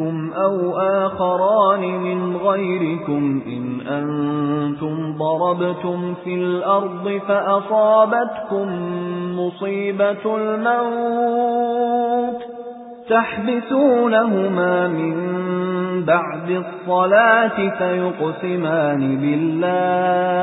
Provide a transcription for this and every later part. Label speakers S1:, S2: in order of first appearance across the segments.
S1: أَوْ آخَرَانِ مِنْ غَيْرِكُمْ إِنْ أَنْتُمْ ضَرَبْتُمْ فِي الْأَرْضِ فَأَصَابَتْكُمْ مُصِيبَةُ الْمَوْتِ تَحْبِسُونَهُمَا مِنْ بَعْدِ الصَّلَاةِ فَيُقْسِمَانِ بِاللَّهِ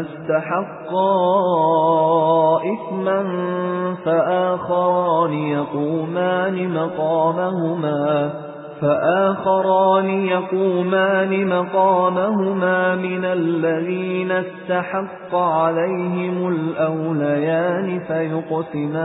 S1: اسْتَحَقَّا إِثْمًا فَآخَرَانِ يَقُومَانِ مَقَامَهُمَا فآخران يقومان مقامهما من الذين استحق عليهم الأوليان فيقسمان